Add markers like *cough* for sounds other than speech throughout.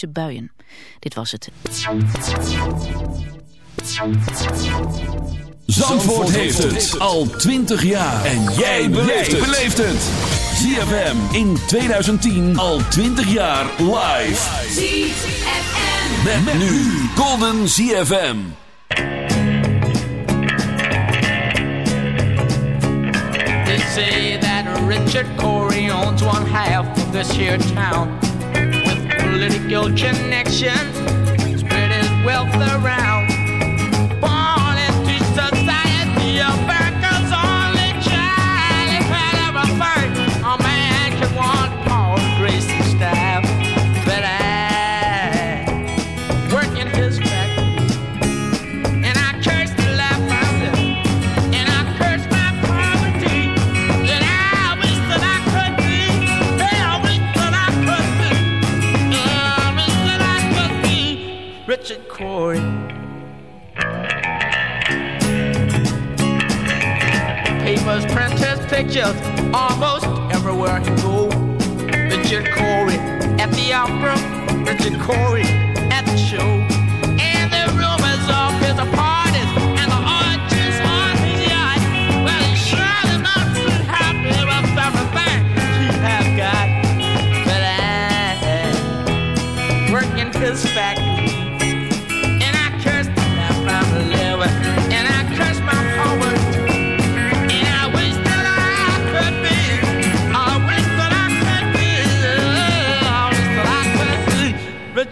tropische buien. Dit was het. Zandvoort heeft het al 20 jaar. En jij beleeft het. ZFM in 2010 al 20 jaar live. ZFM. Met, met nu Golden ZFM. They say that Richard Corey owns one half of this here town. Political connections, spread his wealth around. Cory. Papers, printers, pictures, almost everywhere he go. Richard Cory at the opera. Richard Cory at the show. And the rumors of his parties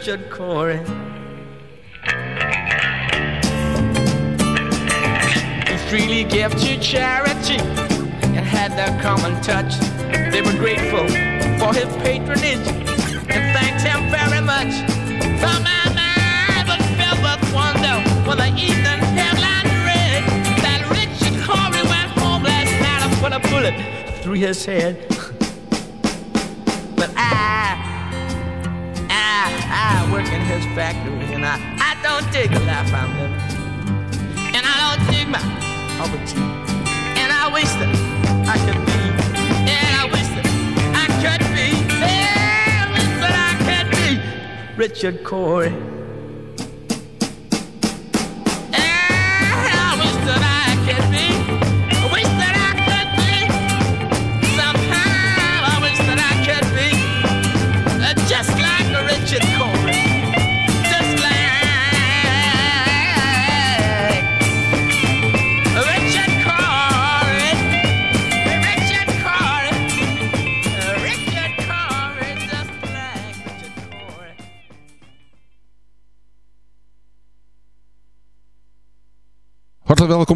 Richard Cory. He freely gave to charity and had their common touch. They were grateful for his patronage and thanked him very much. For my mind was filled with wonder when the evening headline read that Richard Cory went home last night and put a bullet through his head. I, work in his factory and I, I don't dig the life I'm living. And I don't dig my poverty. And I wish that I could be. And I wish that I could be. Yeah, I wish that I could be Richard Cory.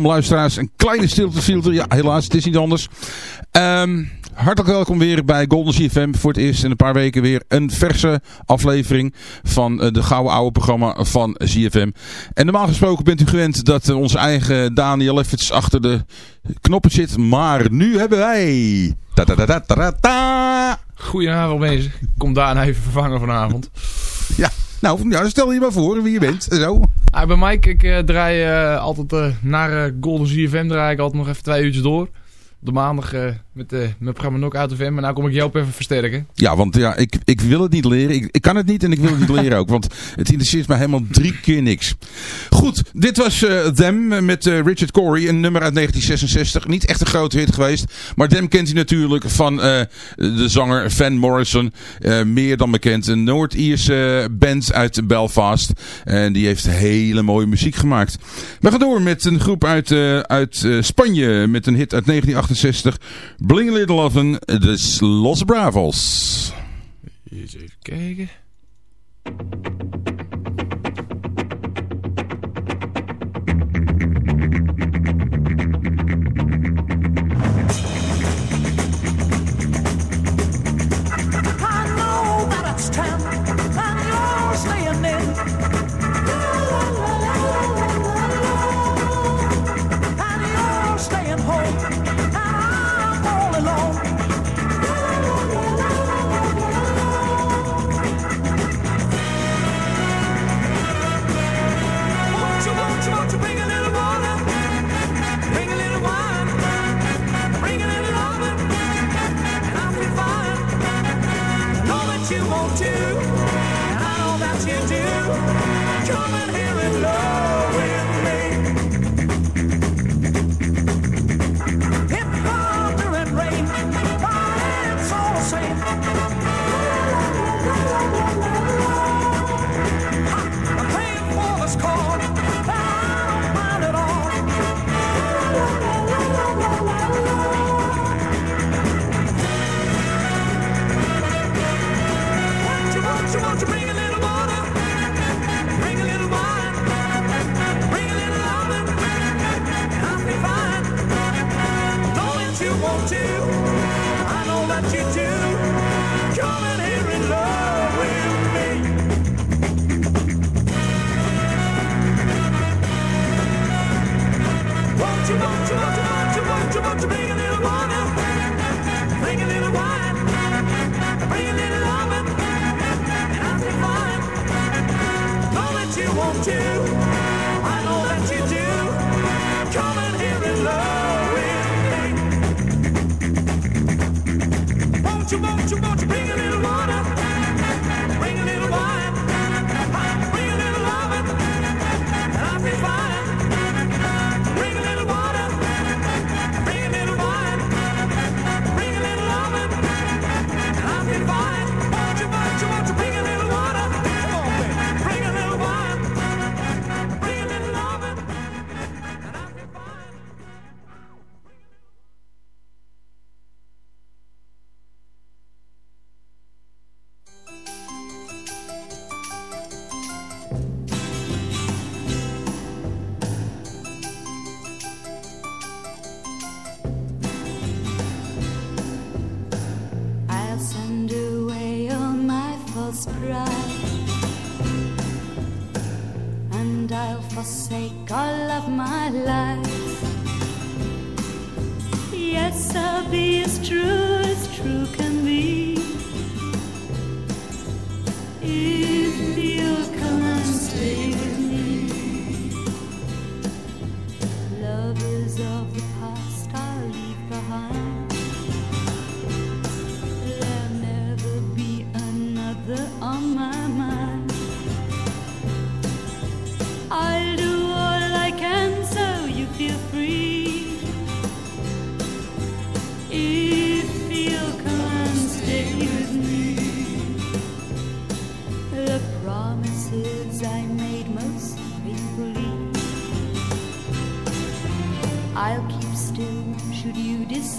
Welkom luisteraars. Een kleine stiltefilter. Ja, helaas, het is niet anders. Ehm, hartelijk welkom weer bij Golden CFM. Voor het eerst in een paar weken weer een verse aflevering van eh, de gouden oude programma van CFM. En normaal gesproken bent u gewend dat eh, onze eigen Daniel Effits achter de knoppen zit. Maar nu hebben wij... Ta -ta -ta -ta -ta -ta -ta. Goedenavond. Ik kom daarna even vervangen vanavond. Ja, nou, ja, stel je maar voor wie je bent. Zo. Ah, bij Mike, ik eh, draai eh, altijd eh, naar Golden ZFM draai ik altijd nog even twee uurtjes door. Op de maandag met eh, mijn programma Knockout FM. En nou kom ik Joop even versterken. Ja, want ja, ik, ik wil het niet leren. Ik, ik kan het niet en ik wil het niet leren ook. Want het interesseert me helemaal drie keer niks. Goed, dit was eh, Them met eh, Richard Corey. Een nummer uit 1966. Niet echt een grote hit geweest. Maar Them kent hij natuurlijk van de zanger Van Morrison. Meer dan bekend. Een Noord-Ierse band uit Belfast. En die heeft hele mooie muziek gemaakt. We gaan door met een groep uit, uit Spanje. Met een hit uit 1968. Bling Little Oven. De Los Bravos. Eens even kijken. You want to. I know that you do. Come in here and love with me. Won't you, won't you, won't you, won't you, won't you, won't you bring a little water? Bring a little wine. Bring a little loving. And I'll be fine. Know that you want to. With me. Won't you, you, won't you bring a little water?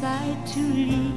Decide to leave.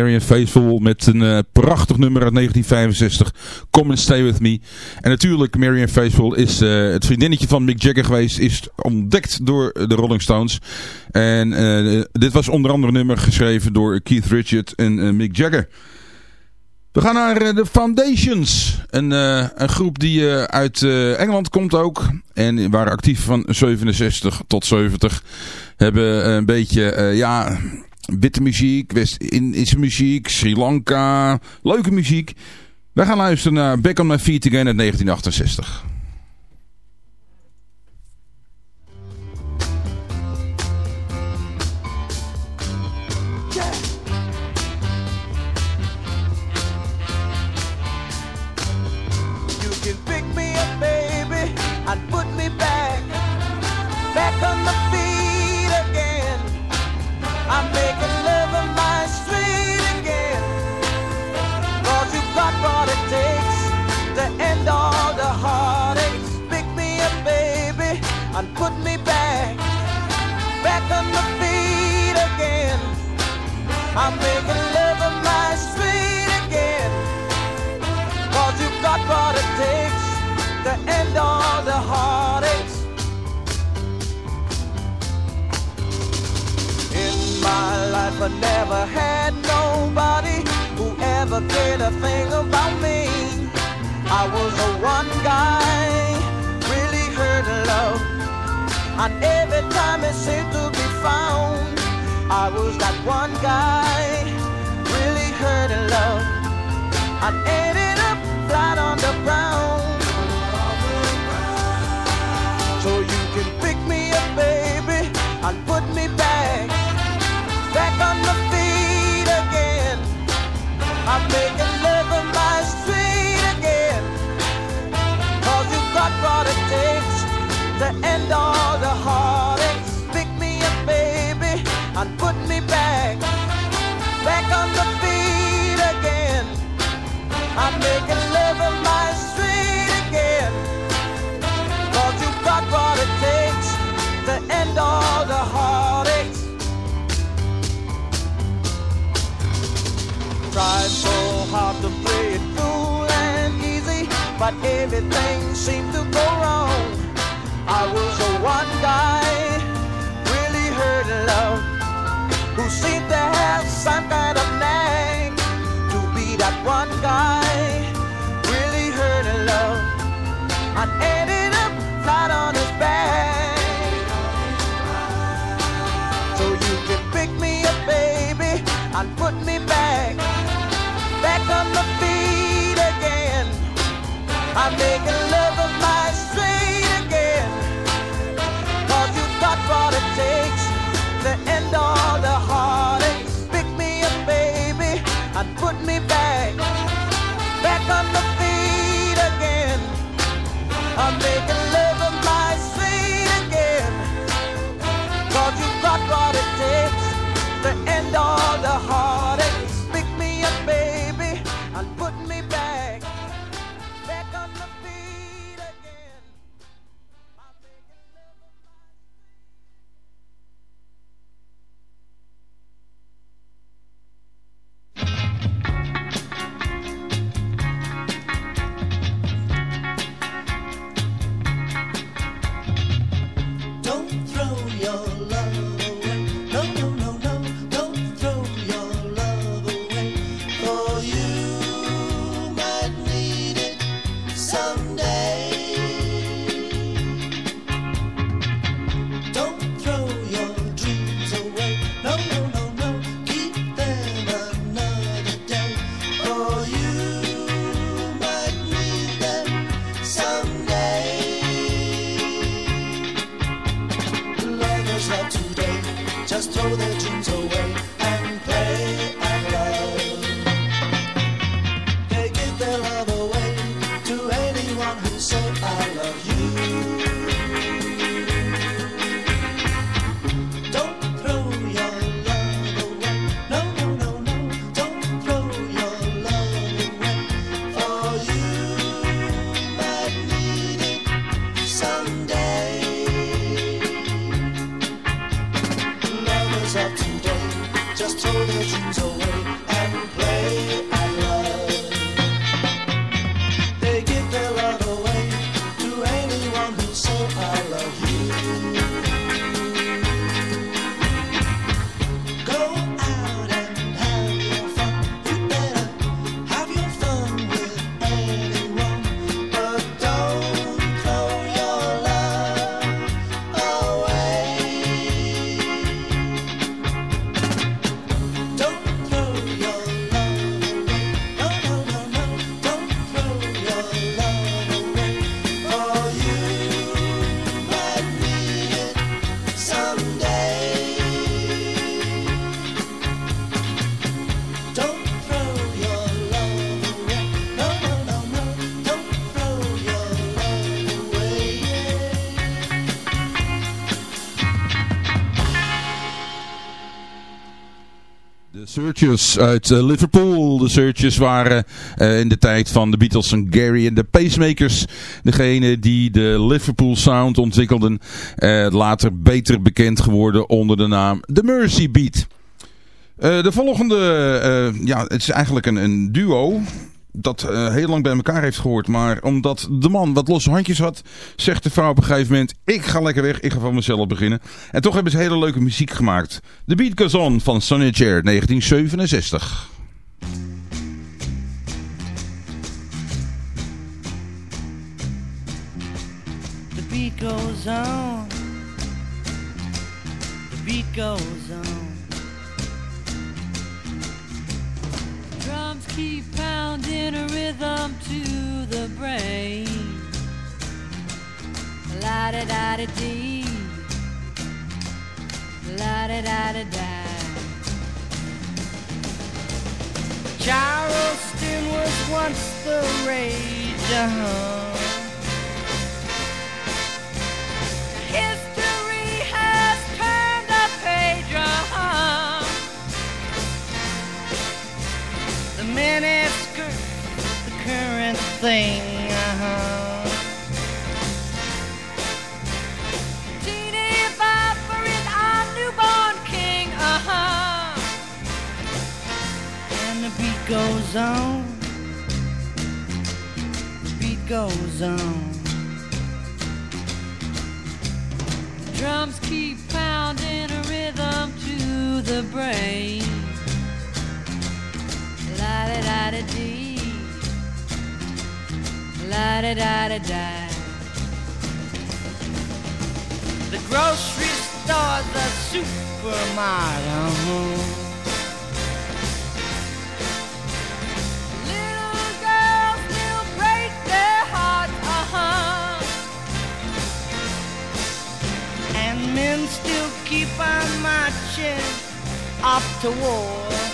Marion Faithful met een eh, prachtig nummer uit 1965. Come and Stay With Me. En natuurlijk, Marion Faithful is eh, het vriendinnetje van Mick Jagger geweest. Is ontdekt door de Rolling Stones. En eh, dit was onder andere een nummer geschreven door Keith Richard en Mick Jagger. We gaan naar de Foundations. Een, een groep die uit Engeland komt ook. En waren actief van 67 tot 70. Hebben een beetje, ja, witte muziek, West-Indische muziek, Sri Lanka. Leuke muziek. We gaan luisteren naar Back on My Feet Again uit 1968. never had nobody who ever cared a thing about me. I was the one guy, really hurt love. And every time it seemed to be found, I was that one guy, really hurt love. I ended up flat on the ground. tried so hard to play it cool and easy, but everything seemed to go wrong. I was the one guy really hurt love who seemed to have some kind of knack to be that one guy really hurt love. I ended up flat on his back. So you can pick me up, baby, and put me back on my feet again. I'm making love of my Searchers uit eh, Liverpool. De Searchers waren eh, in de tijd van de Beatles en Gary en de Pacemakers. Degene die de Liverpool Sound ontwikkelden. Eh, later beter bekend geworden onder de naam The Mercy Beat. De volgende, ja, het is eigenlijk een, een duo dat eh, heel lang bij elkaar heeft gehoord. Maar omdat de man wat losse handjes had, zegt de vrouw op een gegeven moment... ik ga lekker weg, ik ga van mezelf beginnen. En toch hebben ze hele leuke muziek gemaakt. The Beat Goes On van Sonny Chair 1967. The beat goes on. The beat goes on. Drums keep pounding a rhythm to the brain. La da da da dee. La da da da da. Charleston was once the rage. Uh-huh. History The miniskirt, the current thing. Uh-huh. Teeny Bopper is our newborn king. Uh-huh. And the beat goes on. The beat goes on. Drums keep pounding a rhythm to the brain. La da da da dee. La da da da da. The grocery store, the supermarket. Uh-huh. And men still keep on marching off to war.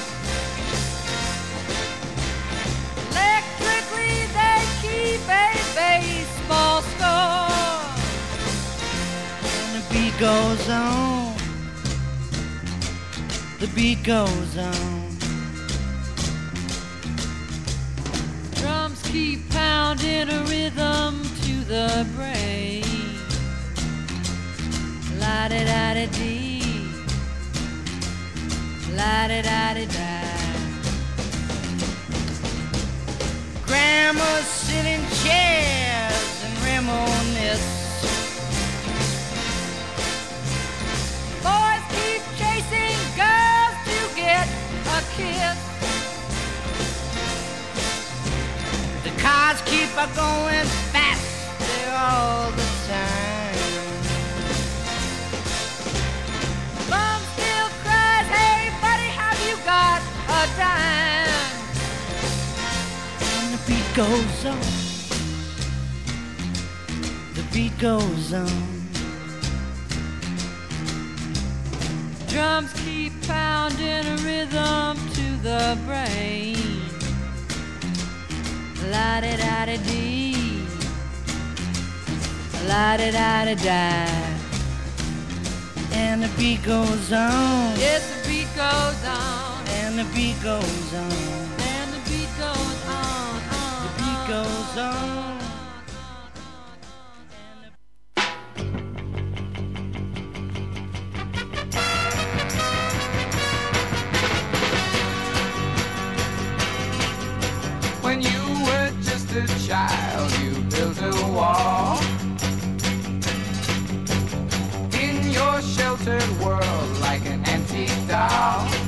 Baseball score. And the beat goes on. The beat goes on. Drums keep pounding a rhythm to the brain. La da da da dee. La da da da da. Grandmas sit in chairs and reminisce. Boys keep chasing girls to get a kiss. The cars keep a going faster all the time. Mom still cries, hey buddy, have you got a dime? Goes on. The beat goes on. Drums keep pounding a rhythm to the brain. La da da da dee. La da da da da. And the beat goes on. Yes, the beat goes on. And the beat goes on. Goes on. When you were just a child, you built a wall. In your sheltered world, like an antique doll.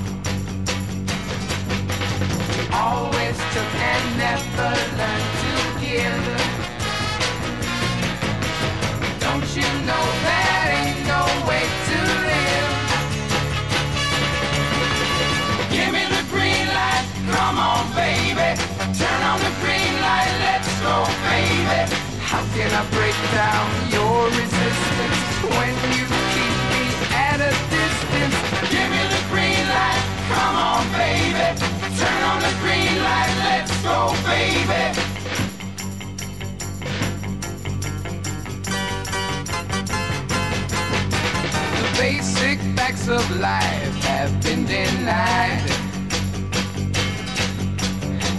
Always took and never learned to give. Don't you know that ain't no way to live? Give me the green light, come on, baby. Turn on the green light, let's go, baby. How can I break down your resistance when you keep me at a distance? Give me come on, baby. Turn on the green light, let's go, baby. The basic facts of life have been denied.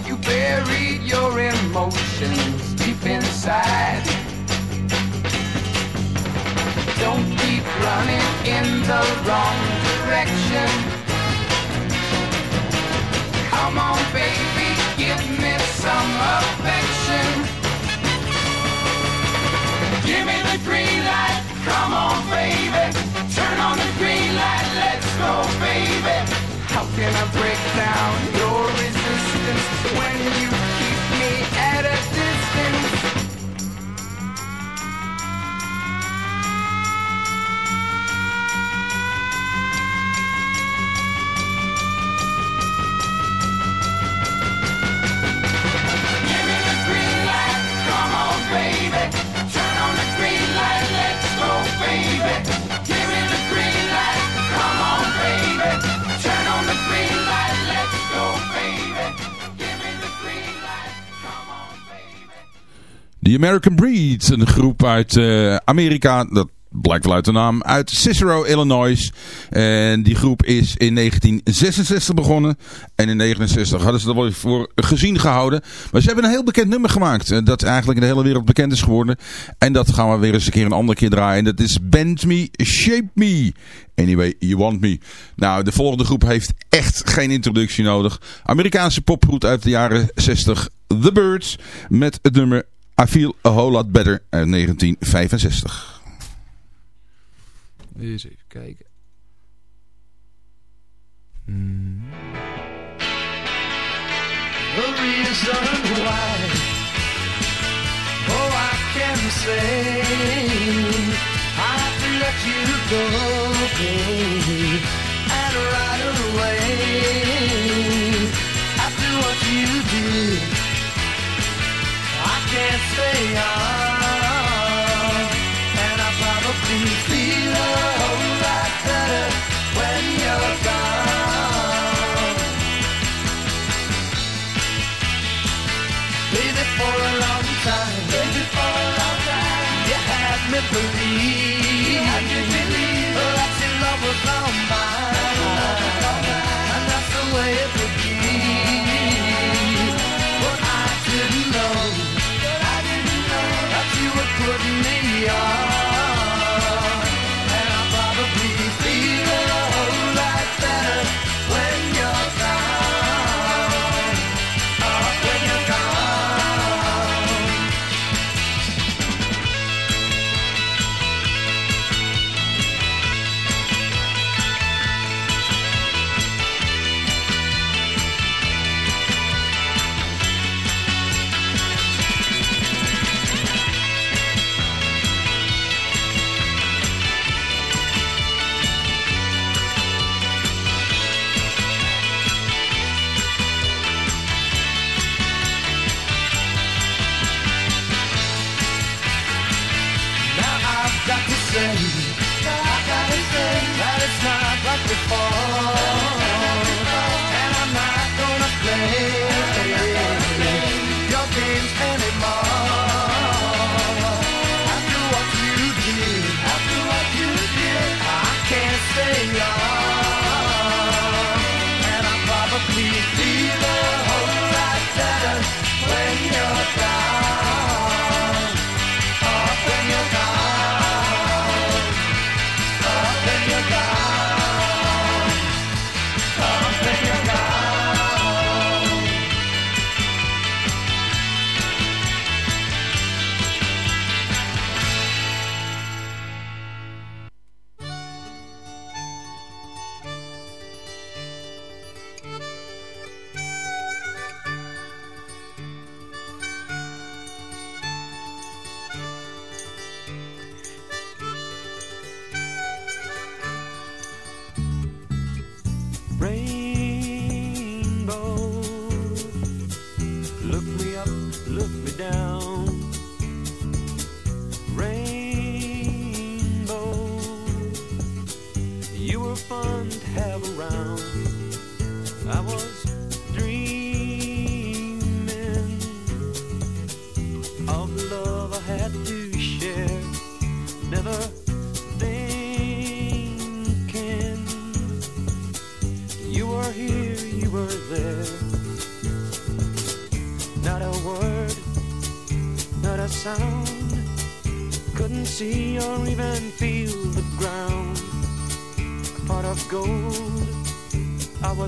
You buried your emotions deep inside. Don't keep running in the wrong direction. Come on, baby, give me some affection. Give me the green light, come on, baby. Turn on the green light, let's go, baby. How can I break down your resistance American Breeds, een groep uit eh, Amerika, dat blijkt wel uit de naam, uit Cicero, Illinois. En die groep is in 1966 begonnen. En in 1969 hadden ze er wel voor gezien gehouden. Maar ze hebben een heel bekend nummer gemaakt. eh, Dat eigenlijk in de hele wereld bekend is geworden. En dat gaan we weer eens een keer een andere keer draaien. En dat is Bend Me, Shape Me. Anyway, You Want Me. Nou, de volgende groep heeft echt geen introductie nodig. Amerikaanse popgroep uit de jaren 60, The Birds. Met het nummer I Feel A Whole Lot Better uit 1965. Eens even kijken. The reason why, oh, I can say, I have to let you go, stay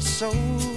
I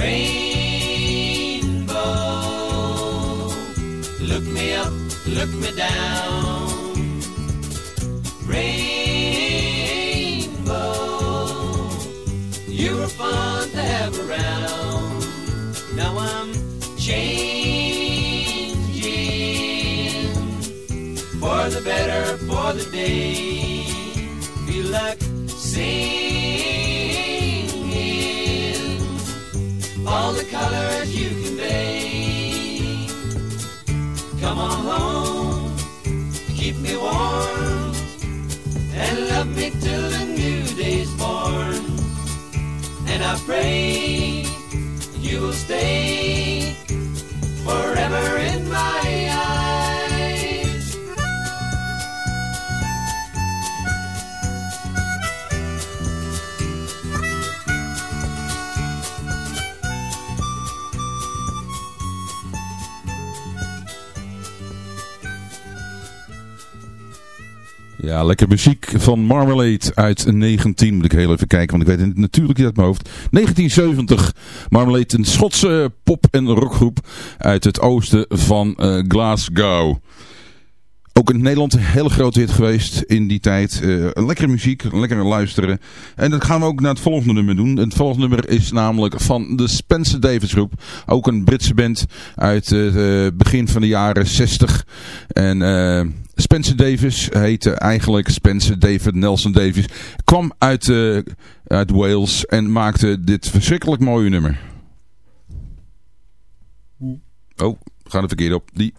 Rainbow, look me up, look me down. Rainbow, you were fun to have around. Now I'm changing for the better, for the day. Feel like singing colors you convey. Come on home, keep me warm, and love me till the new day's born. And I pray you will stay Ja, lekker muziek van Marmalade uit 19. Moet ik heel even kijken, want ik weet het natuurlijk niet uit mijn hoofd. 1970. Marmalade, een Schotse pop- en rockgroep uit het oosten van eh, Glasgow. Ook in Nederland een hele grote hit geweest in die tijd. Eh, lekkere muziek, lekker luisteren. En dat gaan we ook naar het volgende nummer doen. Het volgende nummer is namelijk van de Spencer Davis Groep. Ook een Britse band uit het eh, begin van de jaren 60. En eh, Spencer Davis heette eigenlijk Spencer David Nelson Davis. Kwam uit, uit Wales en maakte dit verschrikkelijk mooie nummer. Oh, gaan er verkeerd op. Die...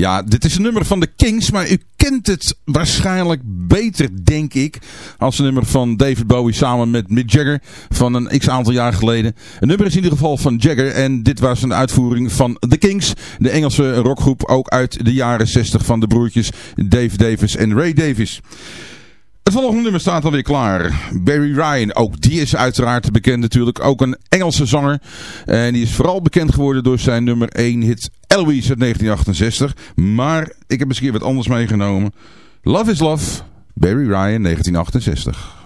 Ja, dit is een nummer van de Kings, maar u kent het waarschijnlijk beter, denk ik, als een nummer van David Bowie samen met Mick Jagger van een x-aantal jaar geleden. Een nummer is in ieder geval van Jagger en dit was een uitvoering van The Kings, de Engelse rockgroep, ook uit de jaren 60 van de broertjes Dave Davis en Ray Davis. Het volgende nummer staat alweer klaar. Barry Ryan, ook die is uiteraard bekend natuurlijk. Ook een Engelse zanger. En die is vooral bekend geworden door zijn nummer 1 hit Eloise uit 1968. Maar ik heb misschien wat anders meegenomen. Love is Love, Barry Ryan 1968.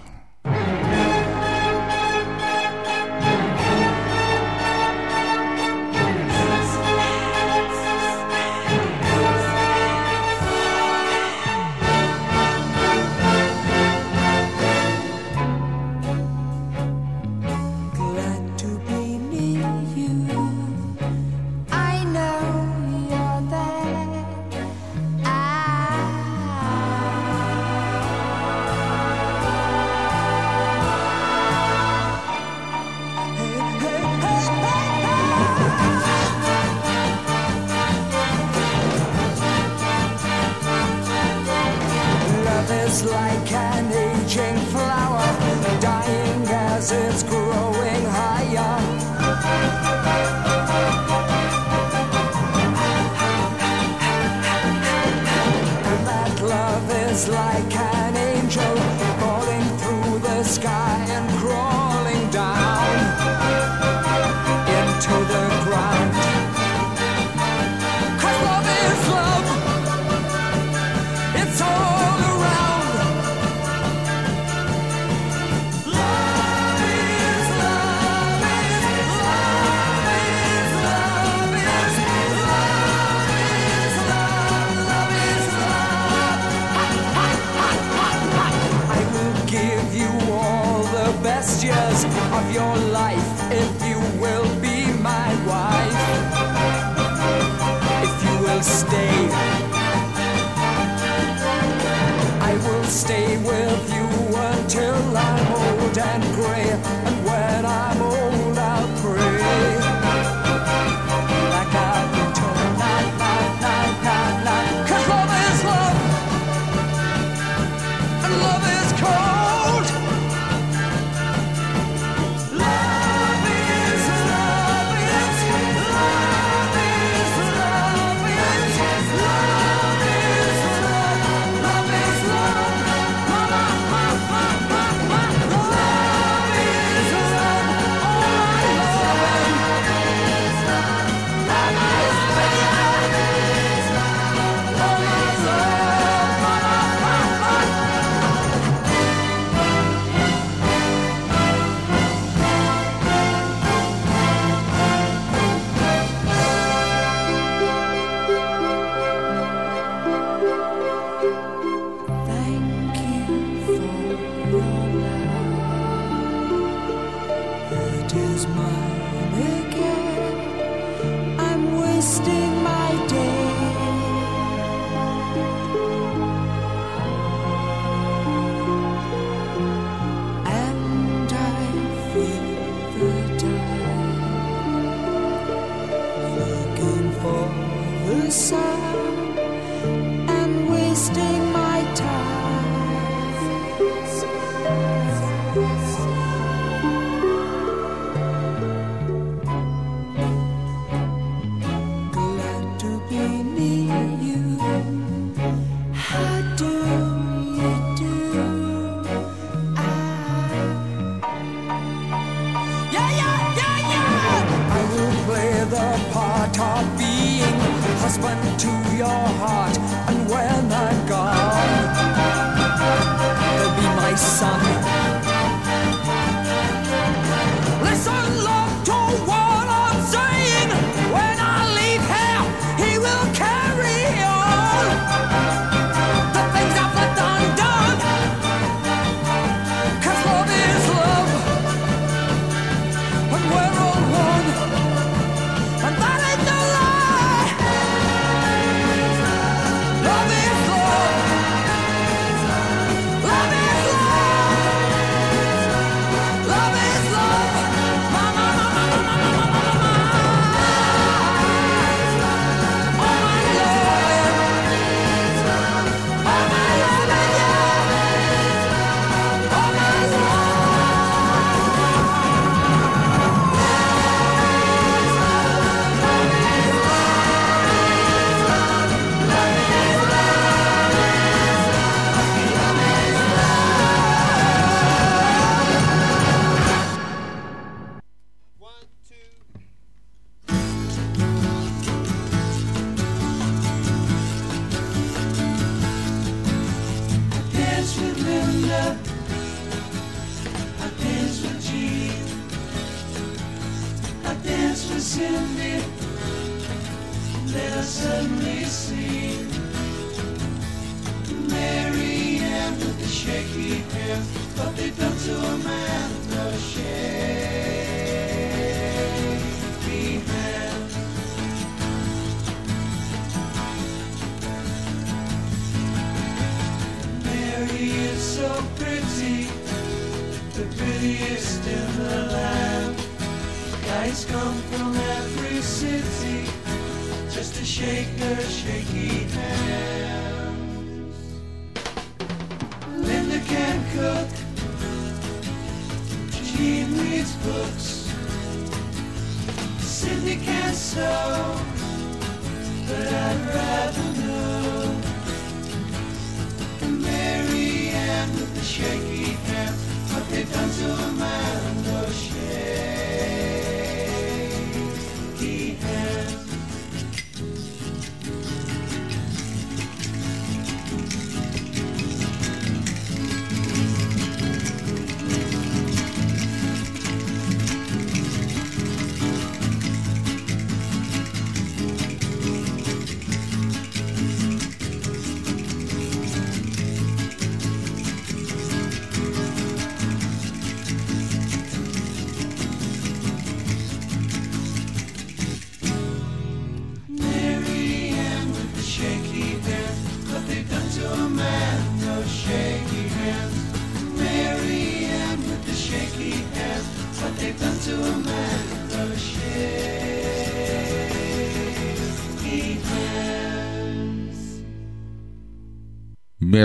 Guys come from every city just to shake her shaky hands. Linda can cook, Jean reads books, Cindy can sew, but I'd rather know. Mary Ann with the shaky hand, what they've done to Amanda shaky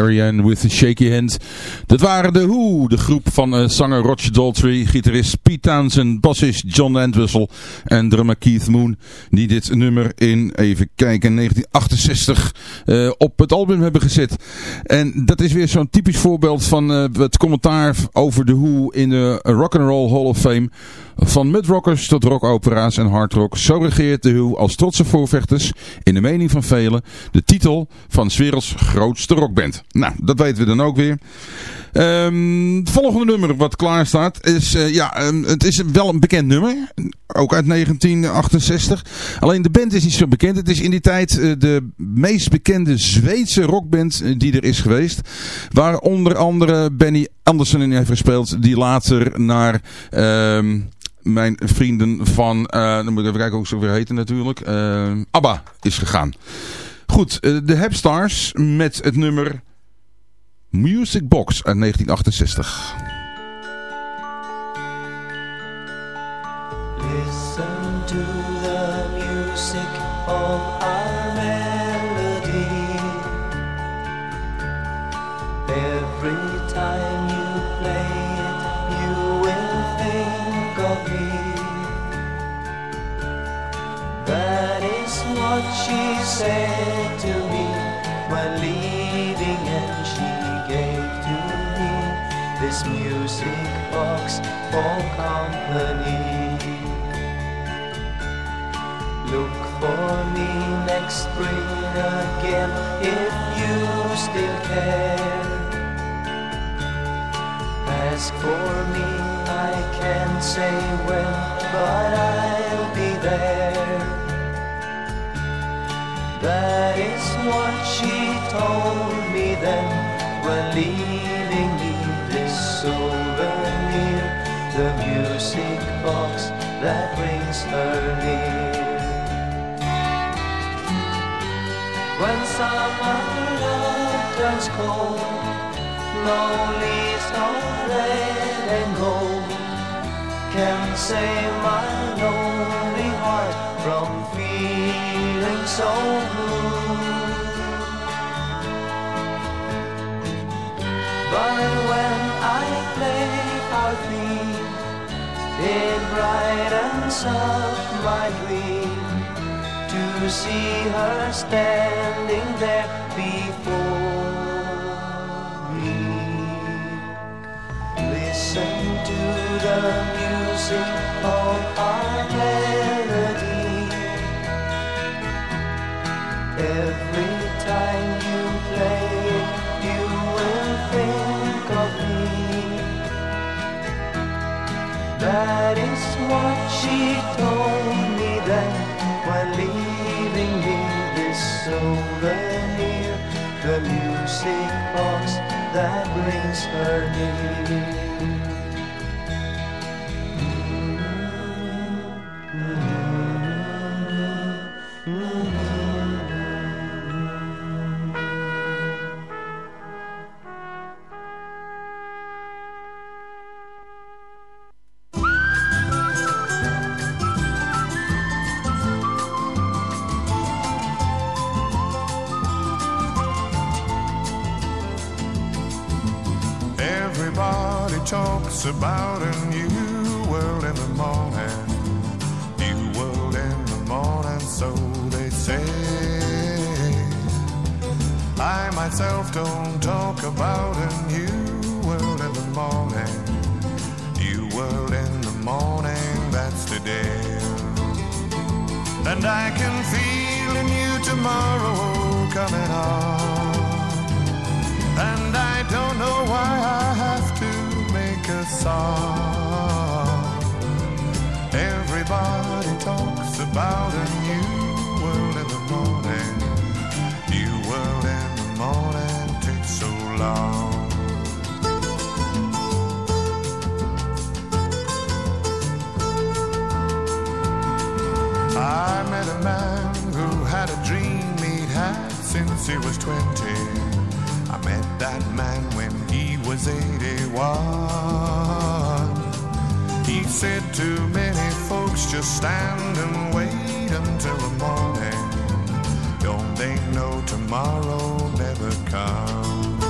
Marianne with a Shaky Hand. Dat waren de Who, de groep van eh, zanger Roger Daltrey, gitarist Pete Townsend, bassist John Entwistle en drummer Keith Moon. Die dit nummer in, even kijken, 1968 eh, op het album hebben gezet. En dat is weer zo'n typisch voorbeeld van eh, het commentaar over de Who in de Rock and Roll Hall of Fame. Van mudrockers tot rockopera's en hardrock. Zo regeert de Who als trotse voorvechters, in de mening van velen, de titel van 's werelds grootste rockband. Nou, dat weten we dan ook weer. Ehm, het volgende nummer wat klaar staat is, eh, ja, ehm, het is wel een bekend nummer. Ook uit 1968. Alleen de band is niet zo bekend. Het is in die tijd eh, de meest bekende Zweedse rockband eh, die er is geweest. Waar onder andere Benny Andersson in heeft gespeeld. Die later naar... ehm, mijn vrienden van, eh, dan moet ik even kijken hoe ze weer heten natuurlijk, ABBA is gegaan. Goed, de Hepstars met het nummer Music Box uit 1968. For company. Look for me next spring again if you still care. Ask for me, I can't say when, but I'll be there. That is what she told me then when leaving me this souvenir, the music box that brings her near. When summer love turns cold, no leaves nor red and gold can save my it brightens up my dream to see her standing there before me. Listen to the music of our melody. That is what she told me then when leaving me this souvenir, the music box that brings her near. Since he was 20. I met that man when he was 81. He said to many folks, just stand and wait until the morning. Don't they know tomorrow never comes?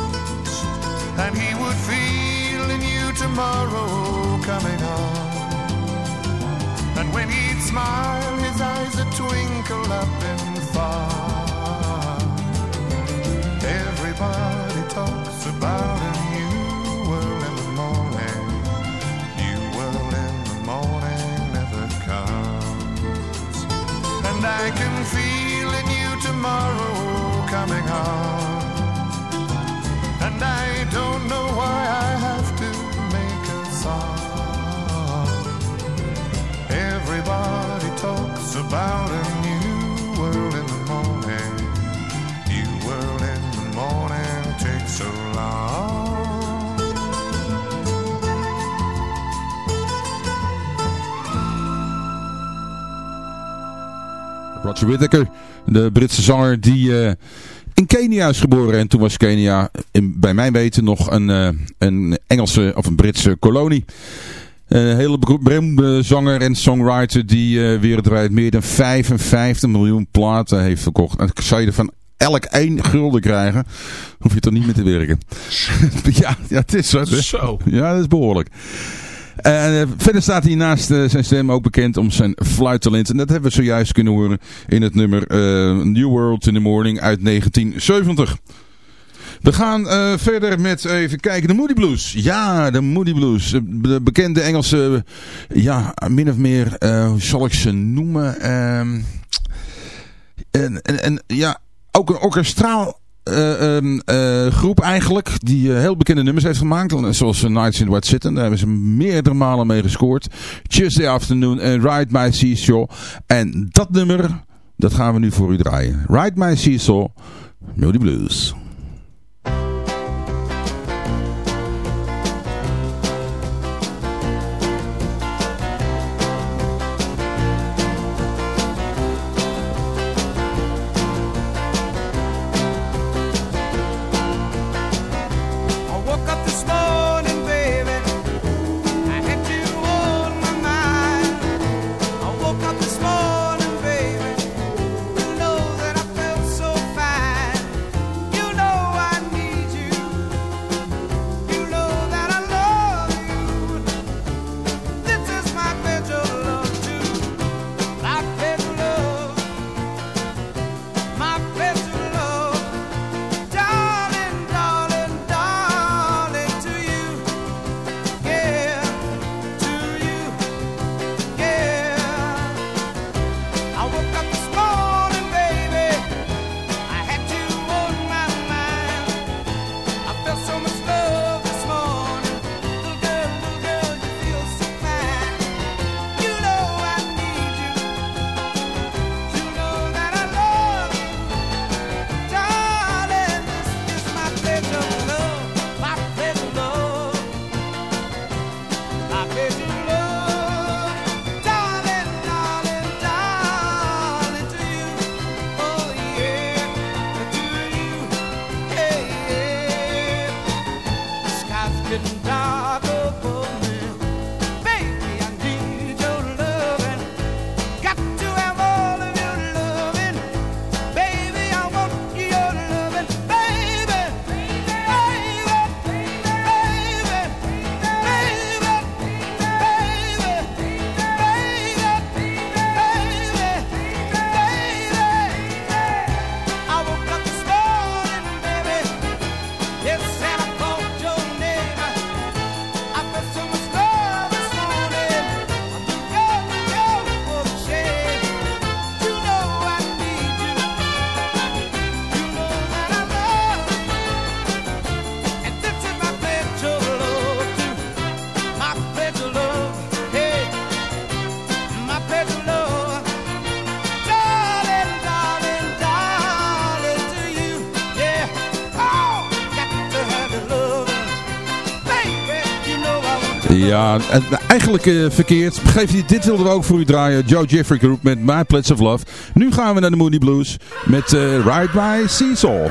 And he would feel a new tomorrow coming on. And when he'd smile, his eyes would twinkle up and far. Everybody talks about a new world in the morning. New world in the morning never comes. And I can feel a new tomorrow coming on. Roger Whittaker, de Britse zanger die eh, in Kenia is geboren. En toen was Kenia, in, bij mijn weten, nog een, eh, een Engelse of een Britse kolonie. Een hele beroemde zanger en songwriter die eh, wereldwijd meer dan 55 miljoen platen heeft verkocht. En zou je er van elk één gulden krijgen, hoef je toch niet meer te werken. *laughs* ja, ja, het is zo. Zo. Ja, dat is behoorlijk. Uh, verder staat hij naast eh, zijn stem ook bekend om zijn fluittalent. En dat hebben we zojuist kunnen horen in het nummer eh, New World in the Morning uit 1970. We gaan verder met even kijken. De Moody Blues. Ja, de Moody Blues. De bekende Engelse, ja, min of meer, hoe zal ik ze noemen? Ehm, en, en, en ja, ook een orkestraal eh, ehm, eh, groep eigenlijk. Die eh, heel bekende nummers heeft gemaakt. Zoals Nights in White Sitten. Daar hebben ze meerdere malen mee gescoord. Tuesday Afternoon en Ride My Seesaw. En dat nummer, dat gaan we nu voor u draaien. Ride My Seesaw, Moody Blues. ja, eigenlijk eh, verkeerd. Geef je, dit wilden we ook voor u draaien. Joe Jeffrey Group met My Place of Love. Nu gaan we naar de Moody Blues met eh, Ride by Seesaw.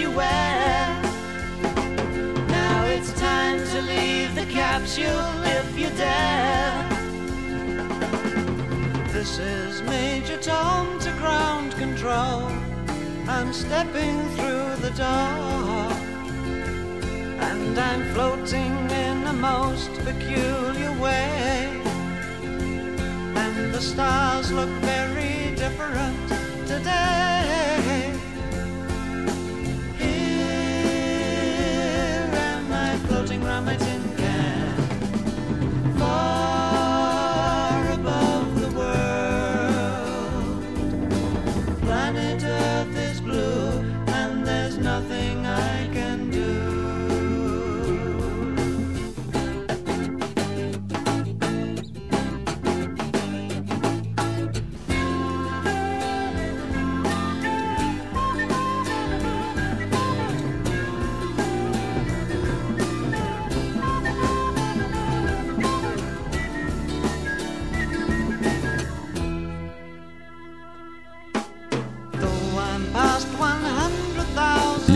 you wear. Now it's time to leave the capsule if you dare. This is Major Tom to ground control. I'm stepping through the door. And I'm floating in a most peculiar way. And the stars look very different today.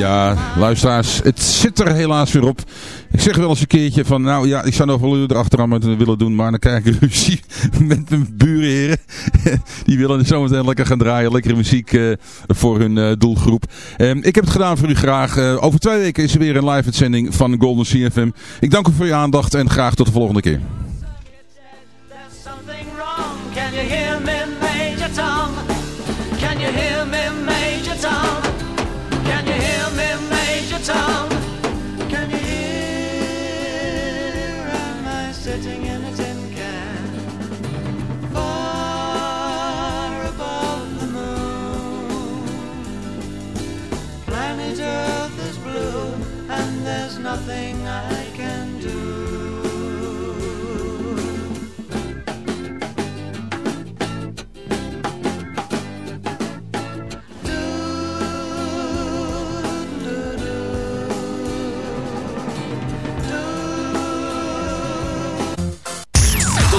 Ja, luisteraars, het zit er helaas weer op. Ik zeg wel eens een keertje van, nou ja, ik zou nog wel uur erachteraan met willen doen, maar dan krijg ik *laughs* ruzie met mijn burenheren. *laughs* Die willen zometeen lekker gaan draaien, lekkere muziek eh, voor hun eh, doelgroep. Ehm, ik heb het gedaan voor u graag. Eh, over twee weken is er weer een live uitzending van Golden CFM. Ik dank u voor uw aandacht en graag tot de volgende keer.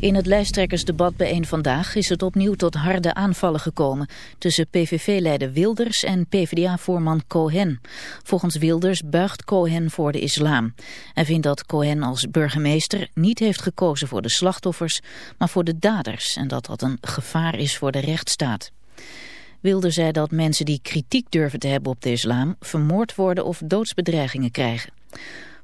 In het lijsttrekkersdebat bijeen vandaag is het opnieuw tot harde aanvallen gekomen tussen PVV-leider Wilders en PvdA-voorman Cohen. Volgens Wilders buigt Cohen voor de islam. Hij vindt dat Cohen als burgemeester niet heeft gekozen voor de slachtoffers, maar voor de daders en dat dat een gevaar is voor de rechtsstaat. Wilder zei dat mensen die kritiek durven te hebben op de islam vermoord worden of doodsbedreigingen krijgen.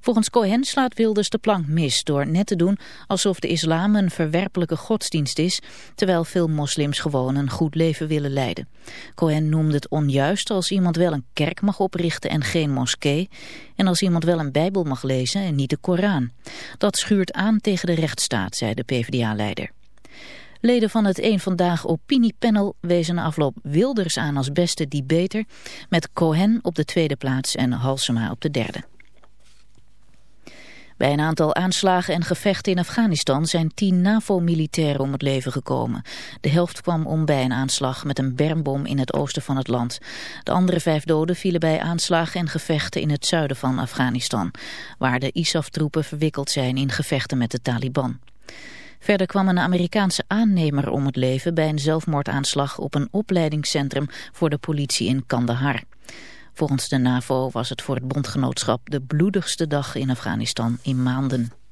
Volgens Cohen slaat Wilders de plank mis door net te doen alsof de islam een verwerpelijke godsdienst is, terwijl veel moslims gewoon een goed leven willen leiden. Cohen noemde het onjuist als iemand wel een kerk mag oprichten en geen moskee, en als iemand wel een bijbel mag lezen en niet de Koran. Dat schuurt aan tegen de rechtsstaat, zei de PvdA-leider. Leden van het Eén Vandaag opiniepanel wezen afloop Wilders aan als beste debater, met Cohen op de tweede plaats en Halsema op de derde. Bij een aantal aanslagen en gevechten in Afghanistan zijn tien NAVO-militairen om het leven gekomen. De helft kwam om bij een aanslag met een bermbom in het oosten van het land. De andere vijf doden vielen bij aanslagen en gevechten in het zuiden van Afghanistan, waar de ISAF-troepen verwikkeld zijn in gevechten met de Taliban. Verder kwam een Amerikaanse aannemer om het leven bij een zelfmoordaanslag op een opleidingscentrum voor de politie in Kandahar. Volgens de NAVO was het voor het bondgenootschap de bloedigste dag in Afghanistan in maanden.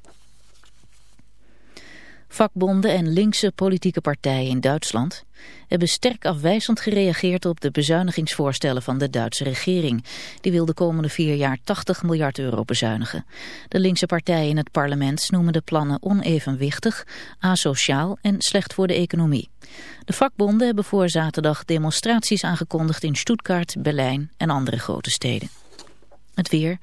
Vakbonden en linkse politieke partijen in Duitsland hebben sterk afwijzend gereageerd op de bezuinigingsvoorstellen van de Duitse regering. Die wil de komende vier jaar 80 miljard euro bezuinigen. De linkse partijen in het parlement noemen de plannen onevenwichtig, asociaal en slecht voor de economie. De vakbonden hebben voor zaterdag demonstraties aangekondigd in Stuttgart, Berlijn en andere grote steden. Het weer.